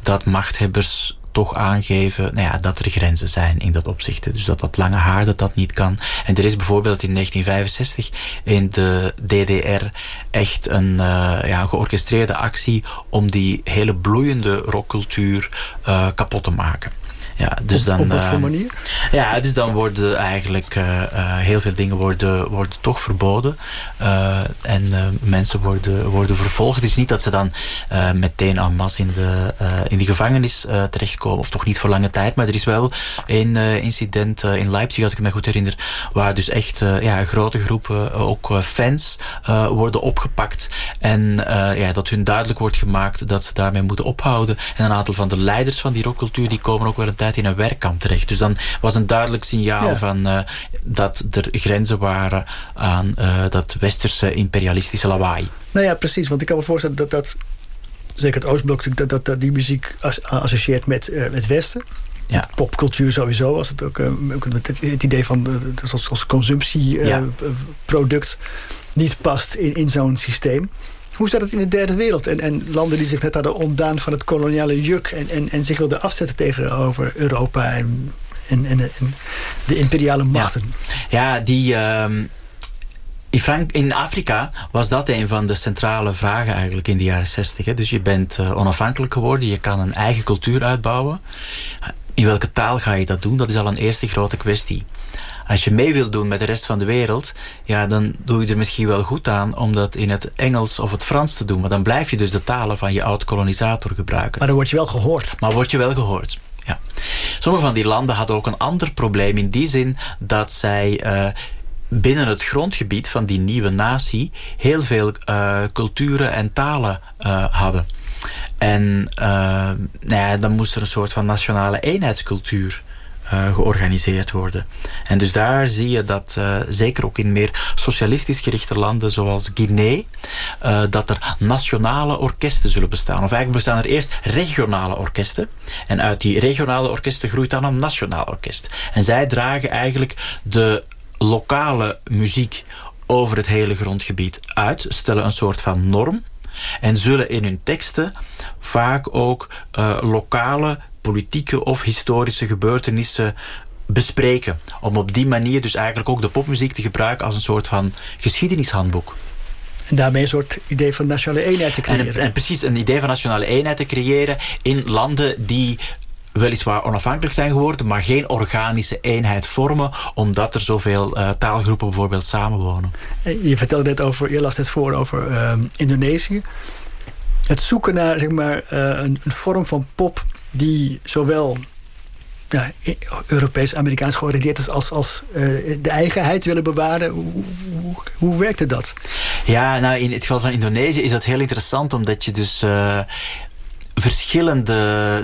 dat machthebbers toch aangeven nou ja, dat er grenzen zijn in dat opzicht. Dus dat dat lange haar dat dat niet kan. En er is bijvoorbeeld in 1965 in de DDR echt een, eh, ja, georchestreerde actie om die hele bloeiende rockcultuur eh, kapot te maken. Ja, dus op, dan, op wat voor eh, manier? ja, dus dan worden eigenlijk eh, eh, heel veel dingen worden, worden toch verboden. En mensen worden, worden vervolgd. Het is niet dat ze dan meteen en masse in de, in de gevangenis terechtkomen. Of toch niet voor lange tijd. Maar er is wel een incident in Leipzig, als ik me goed herinner. Waar dus echt ja, grote groepen, ook fans, worden opgepakt. En ja, dat hun duidelijk wordt gemaakt dat ze daarmee moeten ophouden. En een aantal van de leiders van die rockcultuur die komen ook wel een tijd in een werkkamp terecht. Dus dan was een duidelijk signaal Ja. van eh, dat er grenzen waren aan eh, dat westerse imperialistische lawaai. Nou ja, precies. Want ik kan me voorstellen dat, dat zeker het Oostblok, dat, dat, dat die muziek as- associeert met eh, het Westen. Ja. Popcultuur sowieso, was het ook, eh, ook het, idee van het als, als Ja. consumptieproduct niet past in, in zo'n systeem. Hoe staat het in de derde wereld? En, en landen die zich net hadden ontdaan van het koloniale juk en, en, en zich wilden afzetten tegenover Europa en, en, en, en de imperiale machten. Ja, die. ehm, in, Frank in Afrika was dat een van de centrale vragen eigenlijk in de jaren 60. Hè. Dus je bent eh, onafhankelijk geworden, je kan een eigen cultuur uitbouwen. In welke taal ga je dat doen? Dat is al een eerste grote kwestie. Als je mee wilt doen met de rest van de wereld, ja, dan doe je er misschien wel goed aan om dat in het Engels of het Frans te doen. Maar dan blijf je dus de talen van je oud-kolonisator gebruiken. Maar dan word je wel gehoord. Maar word je wel gehoord. Ja. Sommige van die landen hadden ook een ander probleem in die zin dat zij eh, binnen het grondgebied van die nieuwe natie heel veel eh, culturen en talen eh, hadden. En nou ja, dan moest er een soort van nationale eenheidscultuur eh, georganiseerd worden. En dus daar zie je dat, eh, zeker ook in meer socialistisch gerichte landen zoals Guinea, eh, dat er nationale orkesten zullen bestaan. Of eigenlijk bestaan er eerst regionale orkesten. En uit die regionale orkesten groeit dan een nationaal orkest. En zij dragen eigenlijk de lokale muziek over het hele grondgebied uit, stellen een soort van norm en zullen in hun teksten vaak ook lokale politieke of historische gebeurtenissen bespreken. Om op die manier dus eigenlijk ook de popmuziek te gebruiken als een soort van geschiedenishandboek. En daarmee een soort idee van nationale eenheid te creëren. En, en precies een idee van nationale eenheid te creëren in landen die weliswaar onafhankelijk zijn geworden, maar geen organische eenheid vormen, omdat er zoveel eh, taalgroepen bijvoorbeeld samenwonen. En Je vertelde net over, je las net voor over ehm, Indonesië. Het zoeken naar zeg maar, eh, een, een vorm van pop die zowel ja, i- Europees, Amerikaans georiënteerd is als, als eh, de eigenheid willen bewaren. Hoe, hoe, werkte dat? Ja, nou in het geval van Indonesië is dat heel interessant, omdat je dus eh, verschillende.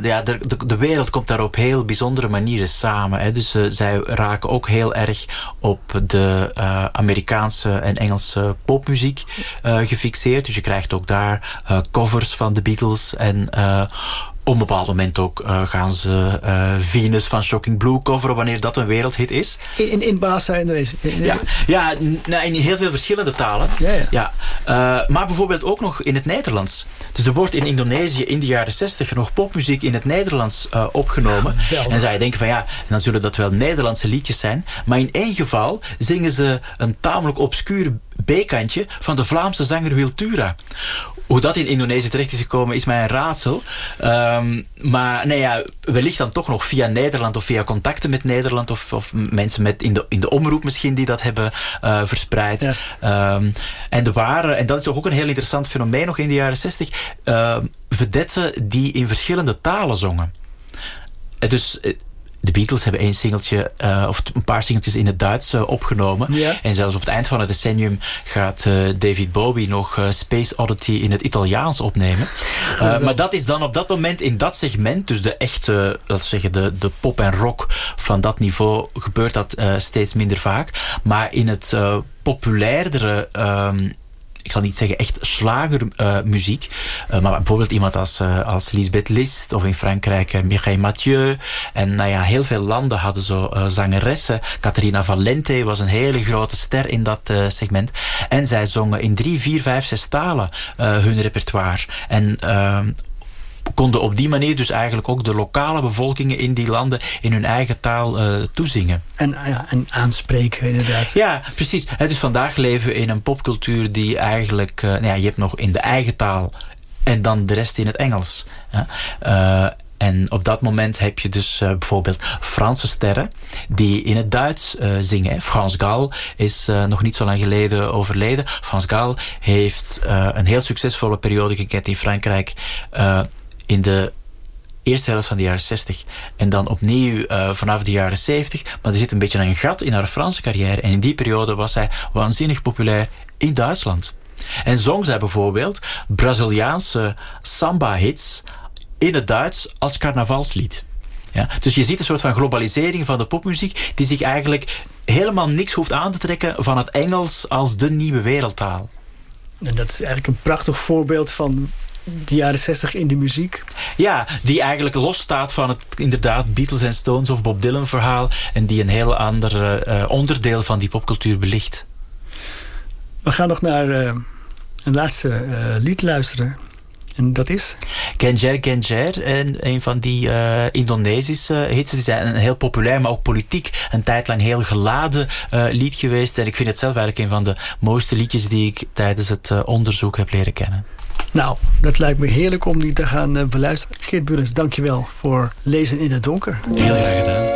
Ja, de, de, de wereld komt daar op heel bijzondere manieren samen. Hè. Dus eh, zij raken ook heel erg op de Amerikaanse en Engelse popmuziek gefixeerd. Dus je krijgt ook daar covers van de Beatles en. Op een bepaald moment ook eh, gaan ze eh, Venus van Shocking Blue coveren wanneer dat een wereldhit is. In, in, Baas zijn er Ja, ja nou, in heel veel verschillende talen. Ja, ja. Eh, maar bijvoorbeeld ook nog in het Nederlands. Dus er wordt in Indonesië in de jaren 60 nog popmuziek in het Nederlands opgenomen. En zou je denken van ja, dan zullen dat wel Nederlandse liedjes zijn. Maar in één geval zingen ze een tamelijk obscuur B-kantje van de Vlaamse zanger Wiltura. Hoe dat in Indonesië terecht is gekomen is mij een raadsel. Ehm, maar nee, ja, wellicht dan toch nog via Nederland of via contacten met Nederland of, of mensen met in, de, in de omroep misschien die dat hebben eh, verspreid. Ja. Ehm, en er waren, en dat is ook een heel interessant fenomeen nog in de jaren 60, uh, vedetten die in verschillende talen zongen. Eh, Dus eh, de Beatles hebben één singeltje, uh, of een paar singeltjes in het Duits uh, opgenomen. En zelfs op het eind van het decennium gaat uh, David Bowie nog Space Oddity in het Italiaans opnemen. maar dat is dan op dat moment in dat segment, dus de echte, laten we zeggen, de, de pop en rock van dat niveau, gebeurt dat steeds minder vaak. Maar in het populairdere. Ik zal niet zeggen echt slagermuziek, uh, maar bijvoorbeeld iemand als, uh, als Lisbeth List of in Frankrijk uh, Mireille Mathieu. En nou ja, heel veel landen hadden zo zangeressen. Caterina Valente was een hele grote ster in dat segment. En zij zongen in drie, vier, vijf, zes talen hun repertoire. En ehm, konden op die manier dus eigenlijk ook de lokale bevolkingen in die landen in hun eigen taal uh, toezingen. En, ja, en aanspreken inderdaad. Ja, precies. He, dus vandaag leven we in een popcultuur die eigenlijk... Uh, nou ja, je hebt nog in de eigen taal en dan de rest in het Engels. Uh, en op dat moment heb je dus uh, bijvoorbeeld Franse sterren die in het Duits uh, zingen. Frans Gal is uh, nog niet zo lang geleden overleden. Frans Gal heeft een heel succesvolle periode gekend in Frankrijk in de eerste helft van de jaren 60 en dan opnieuw uh, vanaf de jaren 70. Maar er zit een beetje een gat in haar Franse carrière en in die periode was zij waanzinnig populair in Duitsland. En zong zij bijvoorbeeld Braziliaanse samba-hits in het Duits als carnavalslied. Ja, dus je ziet een soort van globalisering van de popmuziek die zich eigenlijk helemaal niks hoeft aan te trekken van het Engels als de nieuwe wereldtaal. En dat is eigenlijk een prachtig voorbeeld van de jaren 60 in de muziek. Ja, die eigenlijk losstaat van het inderdaad Beatles en Stones of Bob Dylan verhaal en die een heel ander uh, onderdeel van die popcultuur belicht. We gaan nog naar uh, een laatste uh, lied luisteren. En dat is? Genjer Genjer, en een van die uh, Indonesische hits. Die zijn een heel populair, maar ook politiek een tijd lang heel geladen uh, lied geweest. En ik vind het zelf eigenlijk een van de mooiste liedjes die ik tijdens het uh, onderzoek heb leren kennen. Nou, dat lijkt me heerlijk om die te gaan uh, beluisteren. Geert Burens, dankjewel voor Lezen in het Donker. Heel graag gedaan.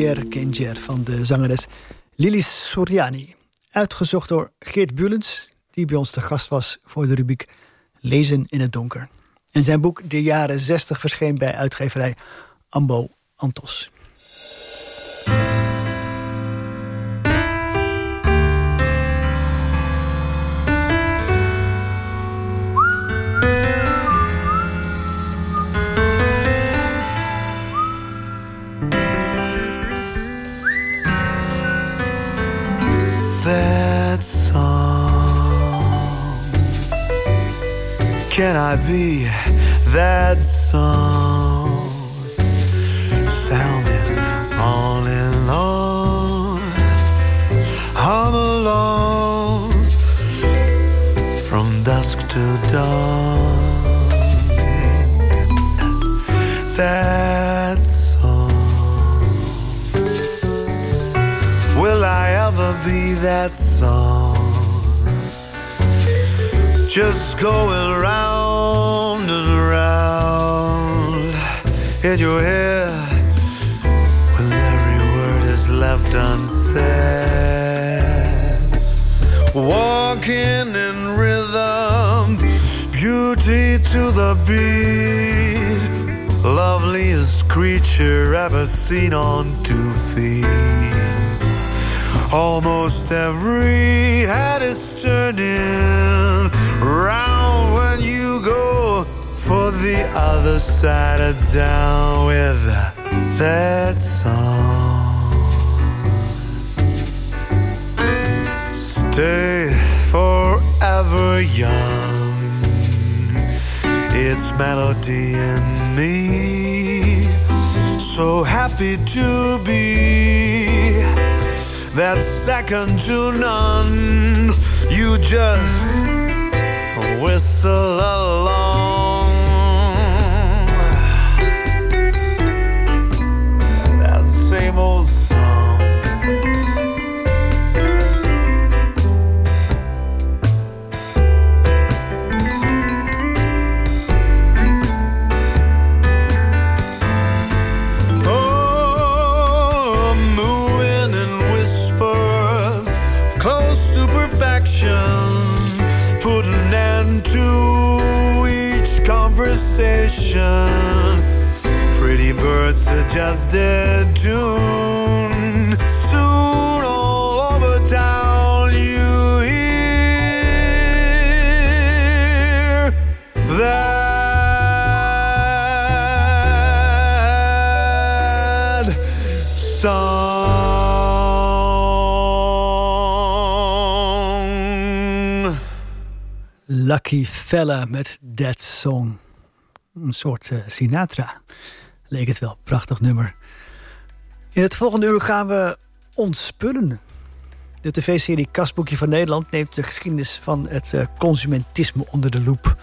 Genjer van de zangeres Lilis Suryani. Uitgezocht door Geert Bulens, die bij ons te gast was voor de rubriek Lezen in het Donker. En zijn boek De jaren 60 verscheen bij uitgeverij Ambo Antos. Song? Can I be that song? Sounding on and on. I'm alone from dusk to dawn. That be that song? Just going round and round in your head when every word is left unsaid. Walking in rhythm, beauty to the beat, loveliest creature ever seen on two feet. Almost every head is turning round when you go for the other side of town with that song. Stay forever young. It's melody in me. So happy to be that's second to none. You just whistle along. Conversation. Pretty birds are just dead tune. Soon all over town you hear that song. Lucky Fella met That Song. Een soort eh, Sinatra. Leek het wel. Prachtig nummer. In het volgende uur gaan we ontspullen. De tv-serie Kastboekje van Nederland neemt de geschiedenis van het eh, consumentisme onder de loep.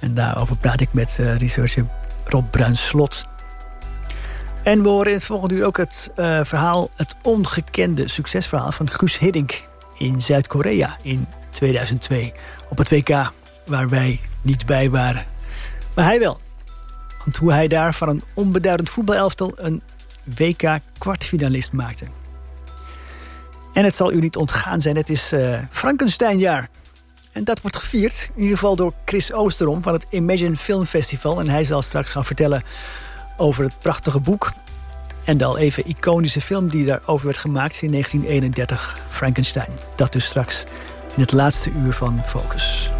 En daarover praat ik met eh, researcher Rob Bruinslot. En we horen in het volgende uur ook het verhaal, het ongekende succesverhaal van Guus Hiddink in Zuid-Korea in 2002. Op het WK waar wij niet bij waren. Maar hij wel. Want hoe hij daar van een onbeduidend voetbalelftal een WK-kwartfinalist maakte. En het zal u niet ontgaan zijn, het is eh Frankensteinjaar. En dat wordt gevierd, in ieder geval door Chris Oosterom van het Imagine Film Festival. En hij zal straks gaan vertellen over het prachtige boek. En de al even iconische film die daarover werd gemaakt in 1931, Frankenstein. Dat dus straks in het laatste uur van Focus.